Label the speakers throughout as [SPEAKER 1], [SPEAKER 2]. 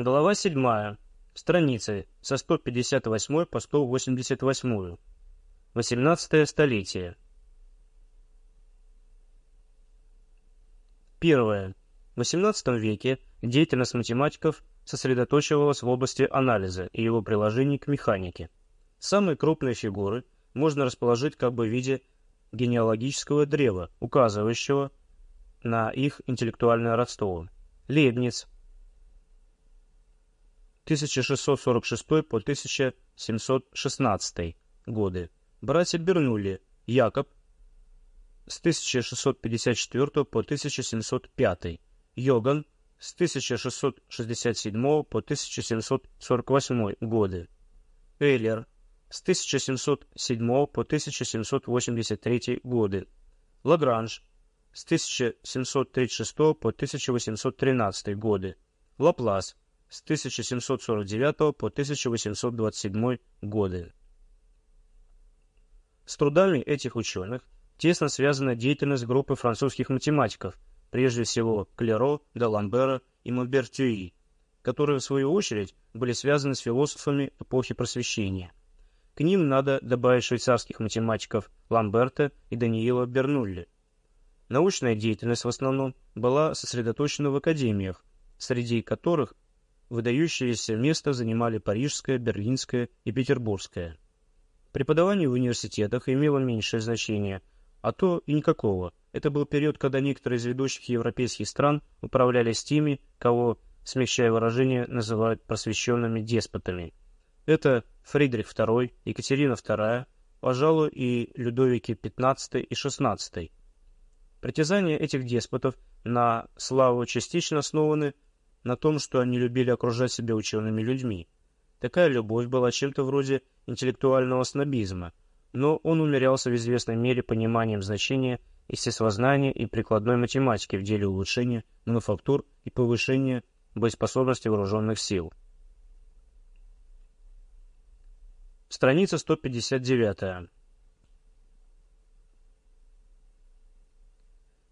[SPEAKER 1] Глава 7. Страницы со 158 по 188. 18 столетие. Первое. В XVIII веке деятельность математиков сосредоточивалась в области анализа и его приложений к механике. Самые крупные фигуры можно расположить как бы в виде генеалогического древа, указывающего на их интеллектуальное родство. Лейбниц 1646 по 1716 годы. Братья Бернулли, Якоб с 1654 по 1705, Йоган с 1667 по 1748 годы, Эйлер с 1707 по 1783 годы, Лагранж с 1736 по 1813 годы, Лаплас с 1749 по 1827 годы. С трудами этих ученых тесно связана деятельность группы французских математиков, прежде всего Клеро, Даламбера и Мобертюи, которые в свою очередь были связаны с философами эпохи Просвещения. К ним надо добавить швейцарских математиков Ламберта и Даниила Бернулли. Научная деятельность в основном была сосредоточена в академиях, среди которых выдающееся место занимали Парижская, Берлинская и Петербургская. Преподавание в университетах имело меньшее значение, а то и никакого. Это был период, когда некоторые из ведущих европейских стран управлялись теми, кого, смягчая выражение, называют просвещенными деспотами. Это Фридрих II, Екатерина II, пожалуй, и Людовики XV и XVI. Притязания этих деспотов на славу частично основаны на том, что они любили окружать себя учеными людьми. Такая любовь была чем-то вроде интеллектуального снобизма, но он умерялся в известной мере пониманием значения естествознания и прикладной математики в деле улучшения мануфактур и повышения боеспособности вооруженных сил. Страница 159.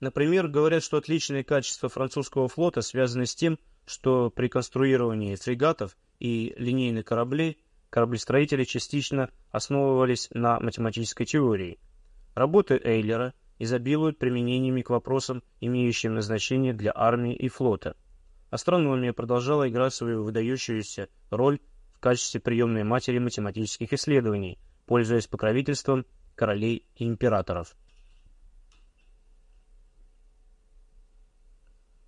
[SPEAKER 1] Например, говорят, что отличные качества французского флота связаны с тем, что при конструировании фрегатов и линейных кораблей кораблестроители частично основывались на математической теории. Работы Эйлера изобилуют применениями к вопросам, имеющим значение для армии и флота. Астрономия продолжала играть свою выдающуюся роль в качестве приемной матери математических исследований, пользуясь покровительством королей и императоров.